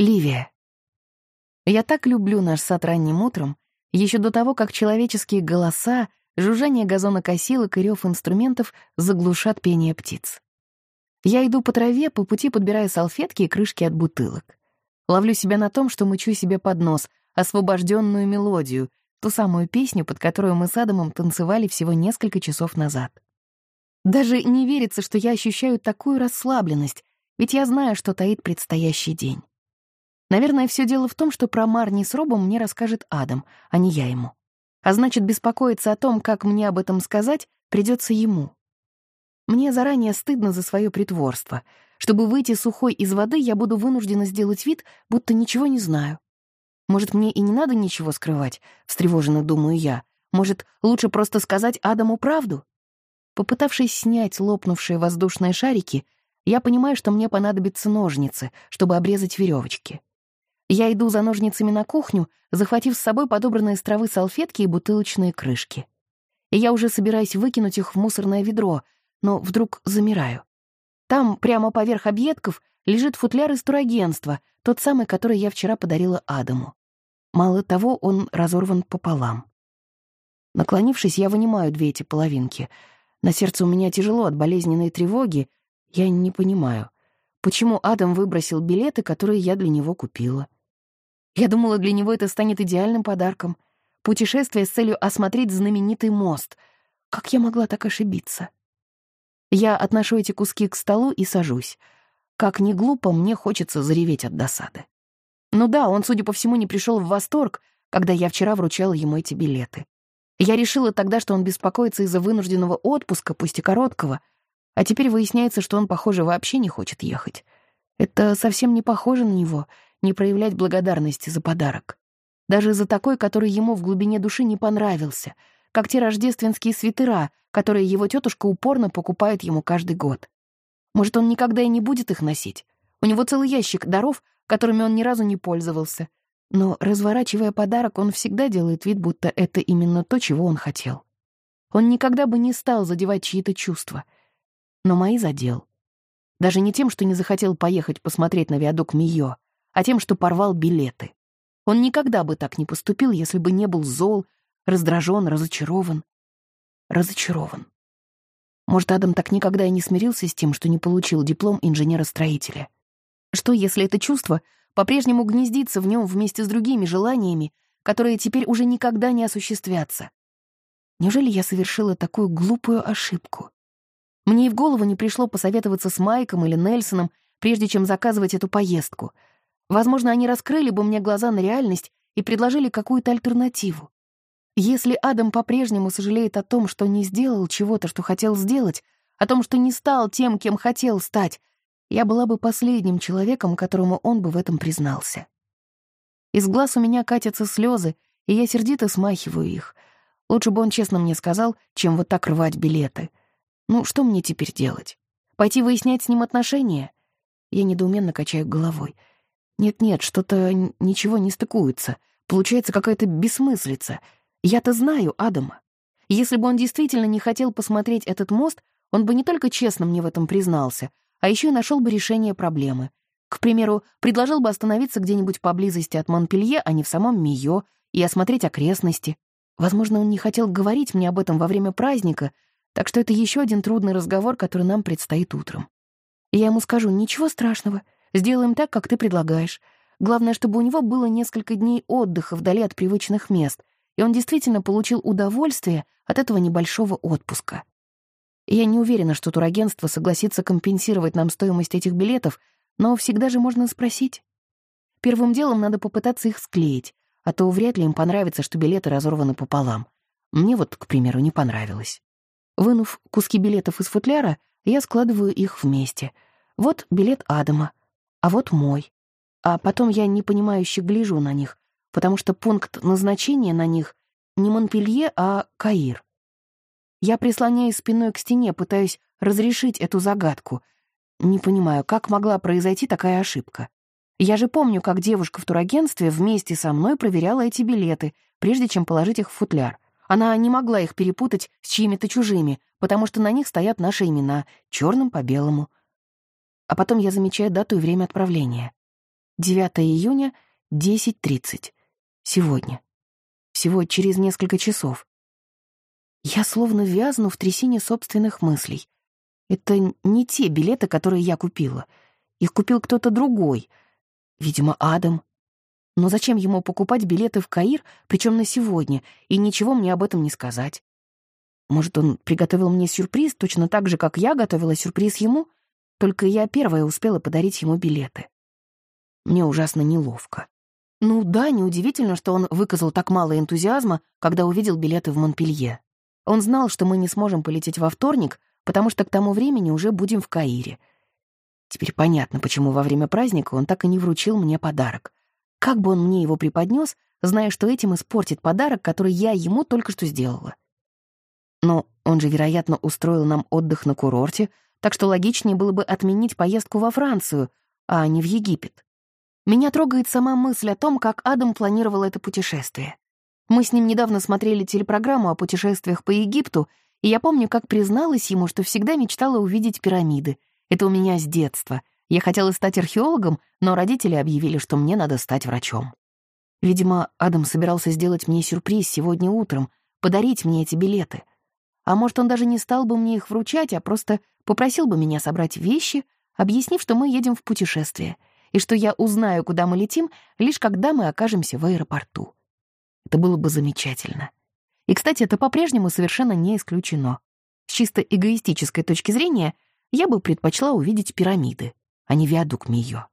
Ливия. Я так люблю наш сад ранним утром, еще до того, как человеческие голоса, жужжание газонокосилок и рев инструментов заглушат пение птиц. Я иду по траве, по пути подбирая салфетки и крышки от бутылок. Ловлю себя на том, что мычу себе под нос освобожденную мелодию, ту самую песню, под которую мы с Адамом танцевали всего несколько часов назад. Даже не верится, что я ощущаю такую расслабленность, ведь я знаю, что таит предстоящий день. Наверное, все дело в том, что про Марни с Робом мне расскажет Адам, а не я ему. А значит, беспокоиться о том, как мне об этом сказать, придется ему. Мне заранее стыдно за свое притворство. Чтобы выйти сухой из воды, я буду вынуждена сделать вид, будто ничего не знаю. Может, мне и не надо ничего скрывать, встревоженно думаю я. Может, лучше просто сказать Адаму правду? Попытавшись снять лопнувшие воздушные шарики, я понимаю, что мне понадобятся ножницы, чтобы обрезать веревочки. Я иду за ножницами на кухню, захватив с собой подобранные с травы салфетки и бутылочные крышки. И я уже собираюсь выкинуть их в мусорное ведро, но вдруг замираю. Там, прямо поверх объедков, лежит футляр из турагентства, тот самый, который я вчера подарила Адаму. Мало того, он разорван пополам. Наклонившись, я вынимаю две эти половинки. На сердце у меня тяжело от болезненной тревоги. Я не понимаю, почему Адам выбросил билеты, которые я для него купила. Я думала, для него это станет идеальным подарком. Путешествие с целью осмотреть знаменитый мост. Как я могла так ошибиться? Я отношу эти куски к столу и сажусь. Как ни глупо, мне хочется зареветь от досады. Ну да, он, судя по всему, не пришел в восторг, когда я вчера вручала ему эти билеты. Я решила тогда, что он беспокоится из-за вынужденного отпуска, пусть и короткого, а теперь выясняется, что он, похоже, вообще не хочет ехать. Это совсем не похоже на него — не проявлять благодарности за подарок. Даже за такой, который ему в глубине души не понравился, как те рождественские свитера, которые его тетушка упорно покупает ему каждый год. Может, он никогда и не будет их носить? У него целый ящик даров, которыми он ни разу не пользовался. Но, разворачивая подарок, он всегда делает вид, будто это именно то, чего он хотел. Он никогда бы не стал задевать чьи-то чувства. Но мои задел. Даже не тем, что не захотел поехать посмотреть на виадук Мио, а тем, что порвал билеты. Он никогда бы так не поступил, если бы не был зол, раздражен, разочарован. Разочарован. Может, Адам так никогда и не смирился с тем, что не получил диплом инженера-строителя. Что, если это чувство по-прежнему гнездится в нем вместе с другими желаниями, которые теперь уже никогда не осуществятся? Неужели я совершила такую глупую ошибку? Мне и в голову не пришло посоветоваться с Майком или Нельсоном, прежде чем заказывать эту поездку — Возможно, они раскрыли бы мне глаза на реальность и предложили какую-то альтернативу. Если Адам по-прежнему сожалеет о том, что не сделал чего-то, что хотел сделать, о том, что не стал тем, кем хотел стать, я была бы последним человеком, которому он бы в этом признался. Из глаз у меня катятся слезы, и я сердито смахиваю их. Лучше бы он честно мне сказал, чем вот так рвать билеты. Ну, что мне теперь делать? Пойти выяснять с ним отношения? Я недоуменно качаю головой — нет-нет, что-то ничего не стыкуется. Получается какая-то бессмыслица. Я-то знаю Адама. Если бы он действительно не хотел посмотреть этот мост, он бы не только честно мне в этом признался, а еще и нашел бы решение проблемы. К примеру, предложил бы остановиться где-нибудь поблизости от Монпелье, а не в самом Мио, и осмотреть окрестности. Возможно, он не хотел говорить мне об этом во время праздника, так что это еще один трудный разговор, который нам предстоит утром. Я ему скажу, ничего страшного, Сделаем так, как ты предлагаешь. Главное, чтобы у него было несколько дней отдыха вдали от привычных мест, и он действительно получил удовольствие от этого небольшого отпуска. Я не уверена, что турагентство согласится компенсировать нам стоимость этих билетов, но всегда же можно спросить. Первым делом надо попытаться их склеить, а то вряд ли им понравится, что билеты разорваны пополам. Мне вот, к примеру, не понравилось. Вынув куски билетов из футляра, я складываю их вместе. Вот билет Адама — а вот мой. А потом я непонимающе гляжу на них, потому что пункт назначения на них не Монпелье, а Каир. Я прислоняюсь спиной к стене, пытаюсь разрешить эту загадку. Не понимаю, как могла произойти такая ошибка. Я же помню, как девушка в турагентстве вместе со мной проверяла эти билеты, прежде чем положить их в футляр. Она не могла их перепутать с чьими-то чужими, потому что на них стоят наши имена, черным по белому — а потом я замечаю дату и время отправления. 9 июня, 10.30. Сегодня. Всего через несколько часов. Я словно вязну в трясине собственных мыслей. Это не те билеты, которые я купила. Их купил кто-то другой. Видимо, Адам. Но зачем ему покупать билеты в Каир, причем на сегодня, и ничего мне об этом не сказать? Может, он приготовил мне сюрприз точно так же, как я готовила сюрприз ему? Только я первая успела подарить ему билеты. Мне ужасно неловко. Ну да, неудивительно, что он выказал так мало энтузиазма, когда увидел билеты в Монпелье. Он знал, что мы не сможем полететь во вторник, потому что к тому времени уже будем в Каире. Теперь понятно, почему во время праздника он так и не вручил мне подарок. Как бы он мне его преподнес, зная, что этим испортит подарок, который я ему только что сделала. Но он же, вероятно, устроил нам отдых на курорте, так что логичнее было бы отменить поездку во Францию, а не в Египет. Меня трогает сама мысль о том, как Адам планировал это путешествие. Мы с ним недавно смотрели телепрограмму о путешествиях по Египту, и я помню, как призналась ему, что всегда мечтала увидеть пирамиды. Это у меня с детства. Я хотела стать археологом, но родители объявили, что мне надо стать врачом. Видимо, Адам собирался сделать мне сюрприз сегодня утром, подарить мне эти билеты. А может, он даже не стал бы мне их вручать, а просто попросил бы меня собрать вещи, объяснив, что мы едем в путешествие, и что я узнаю, куда мы летим, лишь когда мы окажемся в аэропорту. Это было бы замечательно. И, кстати, это по-прежнему совершенно не исключено. С чисто эгоистической точки зрения я бы предпочла увидеть пирамиды, а не виадук Мио.